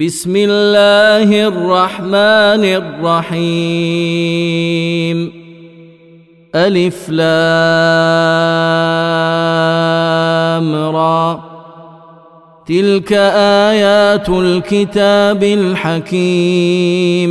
بسم اللہ الرحمن الرحیم الف لام را تلك آیات الكتاب الحکیم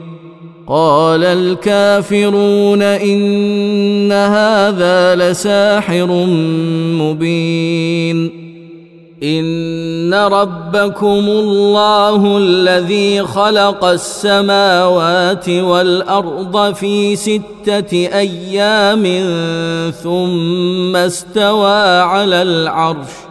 قال الكافرون إن هذا لساحر مبين. إن ربكم الله الذي خلق السماوات والأرض في ستة أيام ثم استوى على العرش.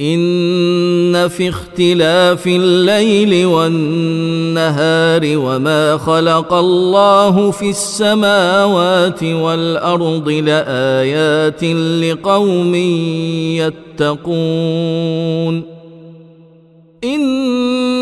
إن في اختلاف الليل والنهار وما خلق الله في السماوات والأرض لآيات لقوم يتقون إن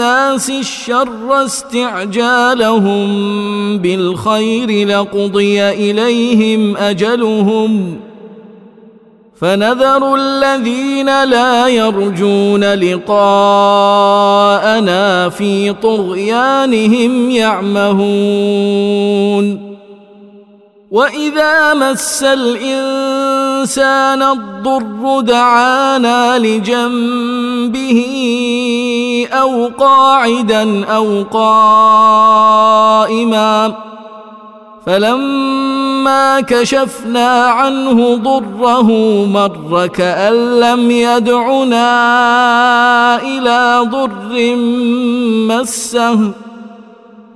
الناس الشر استعجالهم بالخير لقضي إليهم أجلهم فنذر الذين لا يرجون لقاءنا في طغيانهم يعمهون وإذا مس الإنسان الانسان الضر دعانا لجنبه أو قاعدا أو قائما فلما كشفنا عنه ضره مر كأن لم يدعنا إلى ضر مسه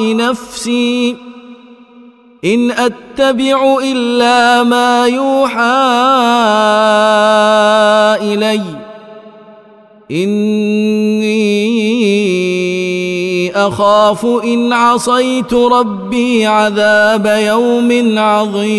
نفسي إن أتبع إلا ما يوحى إلي. إني أخاف إن عصيت ربي عذاب يوم عظيم.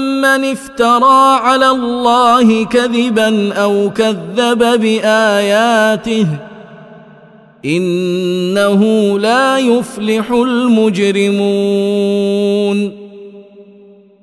من افترى على الله كذبا أو كذب بآياته إنه لا يفلح المجرمون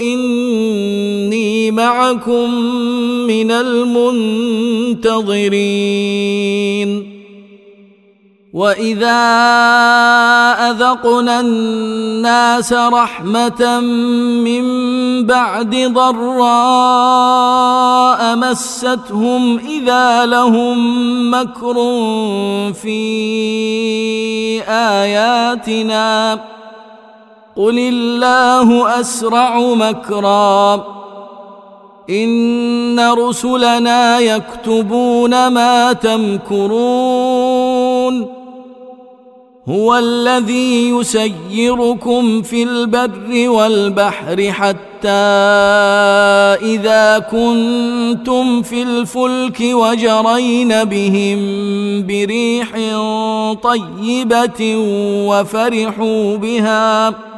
انی معکم من المنتظرین وَإِذَا أَذَقْنَا النَّاسَ رَحْمَةً مِّن بَعْدِ ضَرَّاءَ مَسَّتْهُمْ إِذَا لَهُم مَّكْرٌ فِي آيَاتِنَا. قل الله اسرع مكرا ان رسلنا يكتبون ما تمكرون هو الذي يسيركم في البر والبحر حتى إذا كنتم في الفلك وجرين بهم بريح طيبة وفرحوا بها وفرحوا بها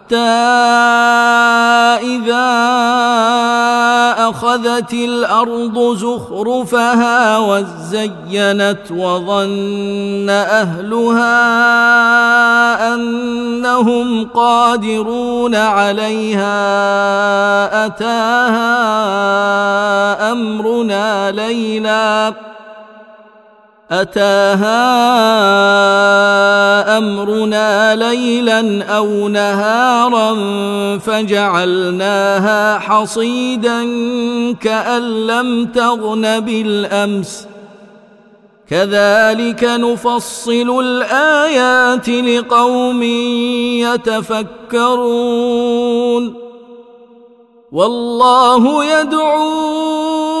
إذا أخذت الأرض زخرفها وزينت وظن أهلها أنهم قادرون عليها أتاها أمرنا ليلاً أتاها أمرنا ليلا أو نهارا فجعلناها حصيدا كأن لم تغن بالأمس. كذلك نفصل الآيات لقوم يتفكرون. والله يدعون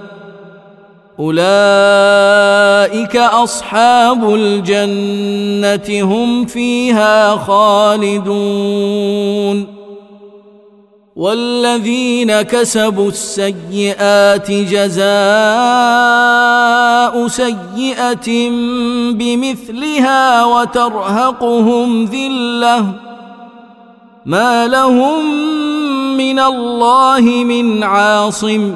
أولئك أصحاب الجنة هم فيها خالدون والذين كسبوا السيئات جزاء سيئة بمثلها وترهقهم ذلة ما لهم من الله من عاصم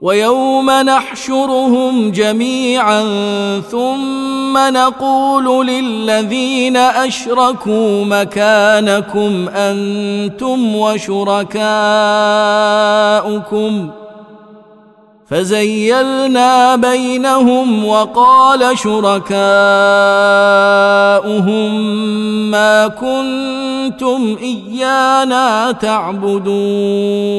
ويوم نحشرهم جميعا ثم نقول للذين اشركوا مكانكم أنتم وشركاؤكم فزيلنا بينهم وقال شركاؤهم ما كنتم ايانا تعبدون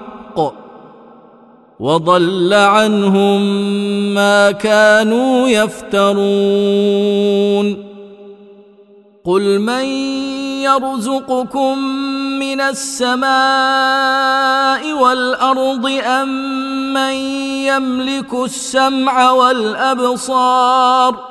وضل عنهم ما كانوا يفترون. قل من يرزقكم من السماء والأرض أم من يملك السمع والأبصار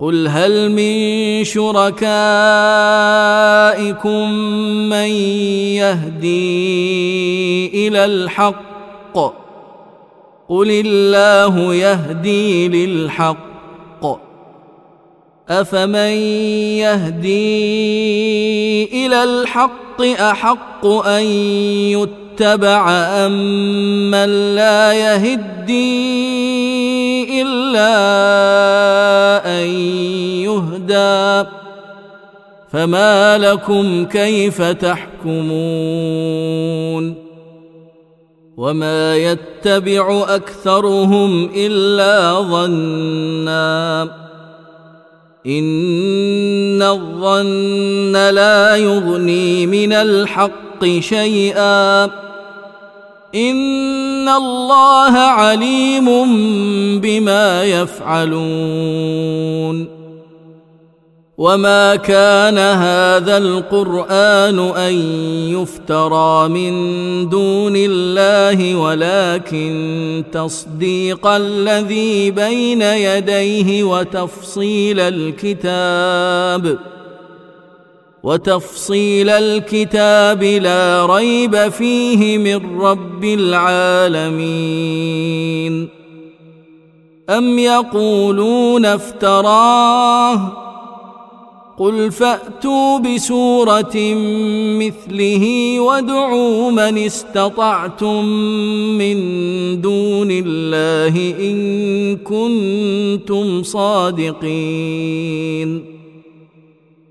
قل هل من شركائكم من يهدي إلى الحق؟ قل الله يهدي للحق. أفمن يهدي إلى الحق أحق أن يتبع امن ام لا يهدي إلا أن يهدى فما لكم كيف تحكمون وما يتبع أكثرهم إلا ظنّا إن الظن لا يغني من الحق شيئا ان اللہ علیم بما يفعلون وما كان هذا القرآن أن يفترى من دون الله ولكن تصديق الذي بين يديه وتفصيل الكتاب ۖ وتفصيل الكتاب لا ريب فيه من رب العالمين. أم يقولون افتراه؟ قل فأتوا بسورة مثله وادعوا من استطعتم من دون الله إن كنتم صادقين.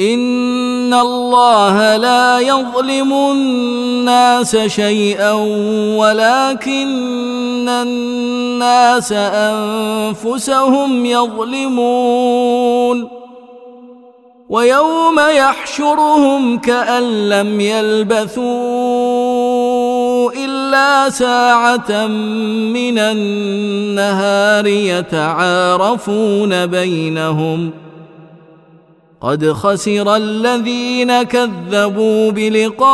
ان الله لا يظلم الناس شيئا ولكن الناس انفسهم يظلمون ويوم يحشرهم كأن لم يلبثوا إلا ساعة من النهار يتعارفون بينهم ۖ قد خسر الذين كذبوا بلقاء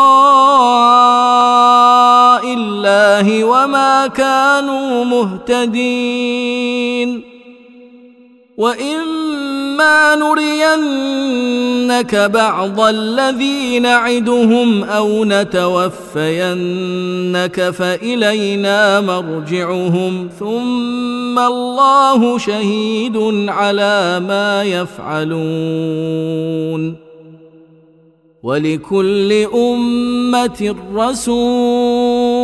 الله وما كانوا مهتدين. وإن اما نرينك بعض الذي نعدهم أو نتوفينك فالينا مرجعهم ثم الله شهيد على ما يفعلون ولكل امه رسول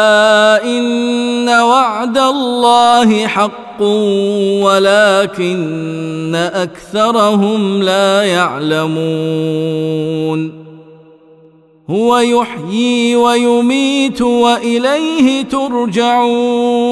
الله حق ولكن أكثرهم لا يعلمون هو يحيي ويميت وإليه ترجعون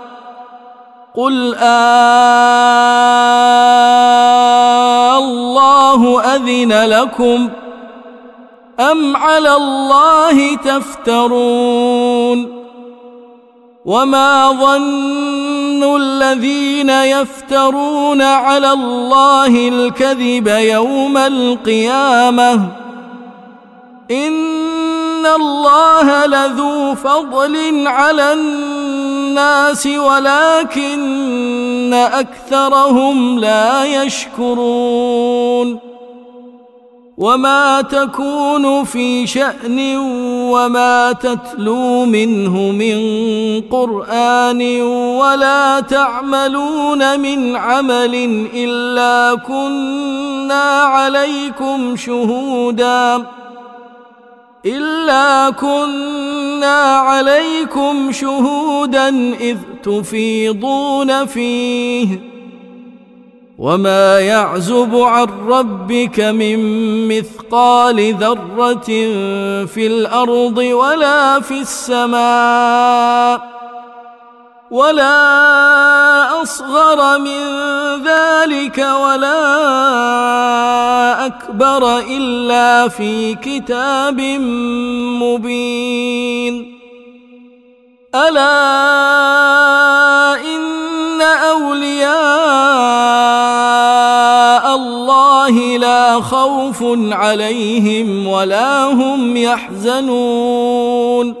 قل الله اذن لكم ام على الله تفترون وما ظن الذين يفترون على الله الكذب يوم القيامه ان ان الله لذو فضل على الناس ولكن اكثرهم لا يشكرون وما تكون في شان وما تتلو منه من قران ولا تعملون من عمل الا كنا عليكم شهودا إلا كنا عليكم شهودا إذ تفيضون فيه وما يعزب عن ربك من مثقال ذرة في الأرض ولا في السماء ولا أصغر من ذلك ولا أكبر إلا في كتاب مبين. ألا إن أولياء الله لا خوف عليهم ولا هم يحزنون.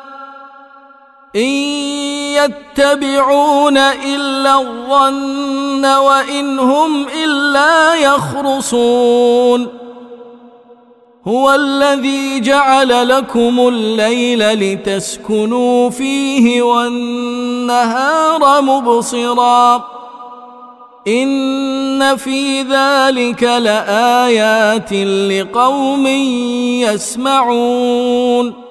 ان يتبعون الا الظن وان هم الا يخرصون هو الذي جعل لكم الليل لتسكنوا فيه والنهار مبصرا ان في ذلك لآيات لقوم يسمعون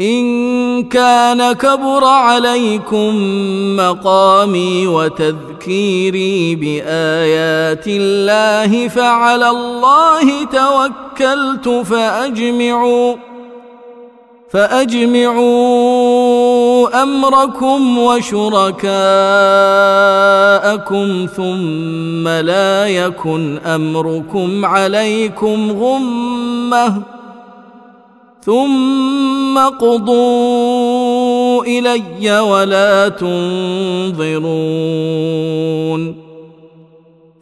إن كان كبر عليكم مقامي وتذكيري بآيات الله فعلى الله توكلت فأجمعوا فأجمعوا أمركم وشركاءكم ثم لا يكن أمركم عليكم غمة ثم قضوا إلي ولا تنظرون.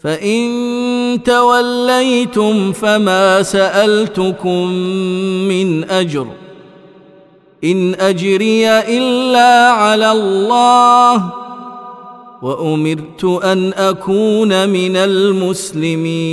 فإن توليتم فما سألتكم من أجر. إن أجري إلا على الله. وأمرت أن أكون من المسلمين.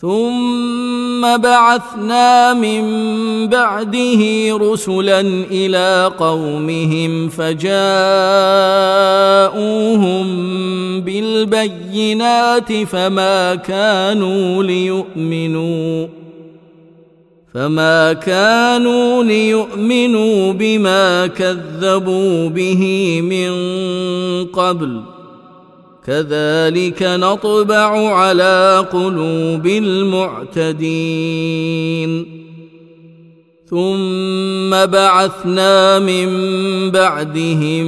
ثم بعثنا من بعده رسلا إلى قومهم فجاءوهم بالبينات فما كانوا ليؤمنوا فما كانوا ليؤمنوا بما كذبوا به من قبل كذلك نطبع على قلوب المعتدين. ثم بعثنا من بعدهم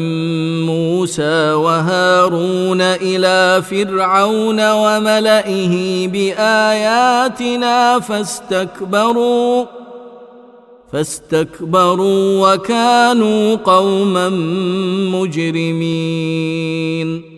موسى وهارون إلى فرعون وملئه بآياتنا فاستكبروا فاستكبروا وكانوا قوما مجرمين.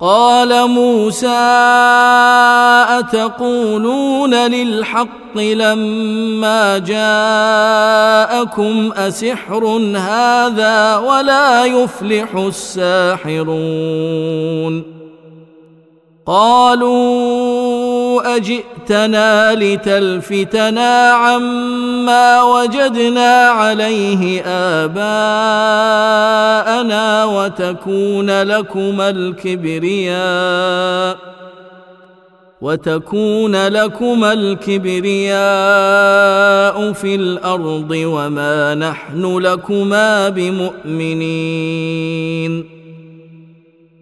قال موسى أتقولون للحق لما جاءكم أسحر هذا ولا يفلح الساحرون قالوا أجئتنا لتلفتنا عما وجدنا عليه آباءنا وتكون لكما الكبرياء وتكون لكما الكبرياء في الأرض وما نحن لكما بمؤمنين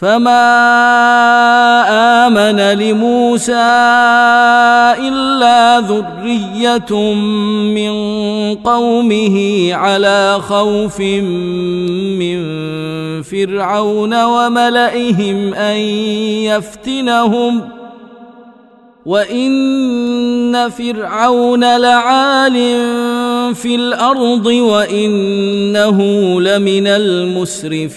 فما آمن لموسى إلا ذرية من قومه على خوف من فرعون وملئهم أن يفتنهم وإن فرعون لعال في الأرض وإنه لمن المسرفين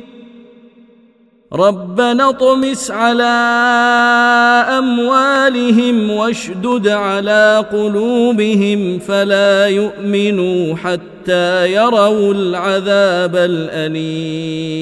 ربنا طمس على أموالهم واشدد على قلوبهم فلا يؤمنوا حتى يروا العذاب الأليم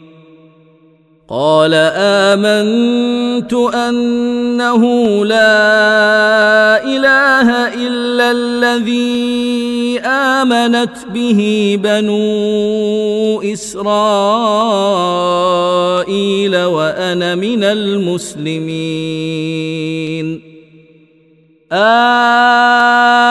قال آمنت أنه لا إله إلا الذي آمنت به بنو إسرائيل وأنا من المسلمين. آمنت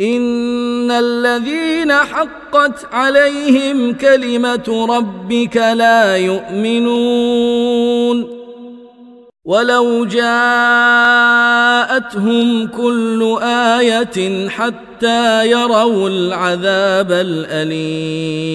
ان الذين حقت عليهم كلمه ربك لا يؤمنون ولو جاءتهم كل إيه حتى يروا العذاب الاليم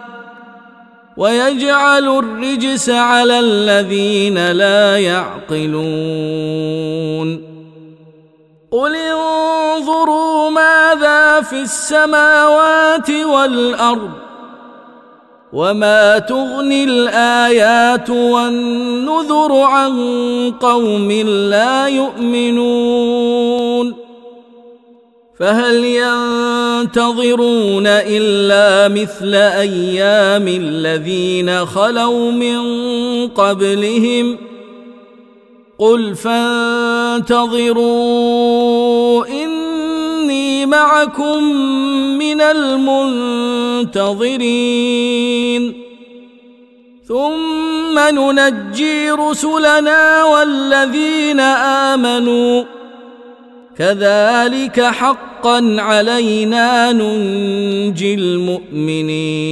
وَيَجْعَلُ الرِّجْسَ عَلَى الَّذِينَ لَا يَعْقِلُونَ قل انظروا ماذا في السماوات والأرض وما تغني الآيات والنذر عن قوم لا يؤمنون فهل ينتظرون إلا مثل أيام الذين خلوا من قبلهم قل فانتظروا إني معكم من المنتظرين ثم ننجي رسلنا والذين آمنوا كذلك حقا علينا ننجي المؤمنين.